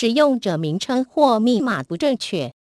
使用者名称或密码不正确。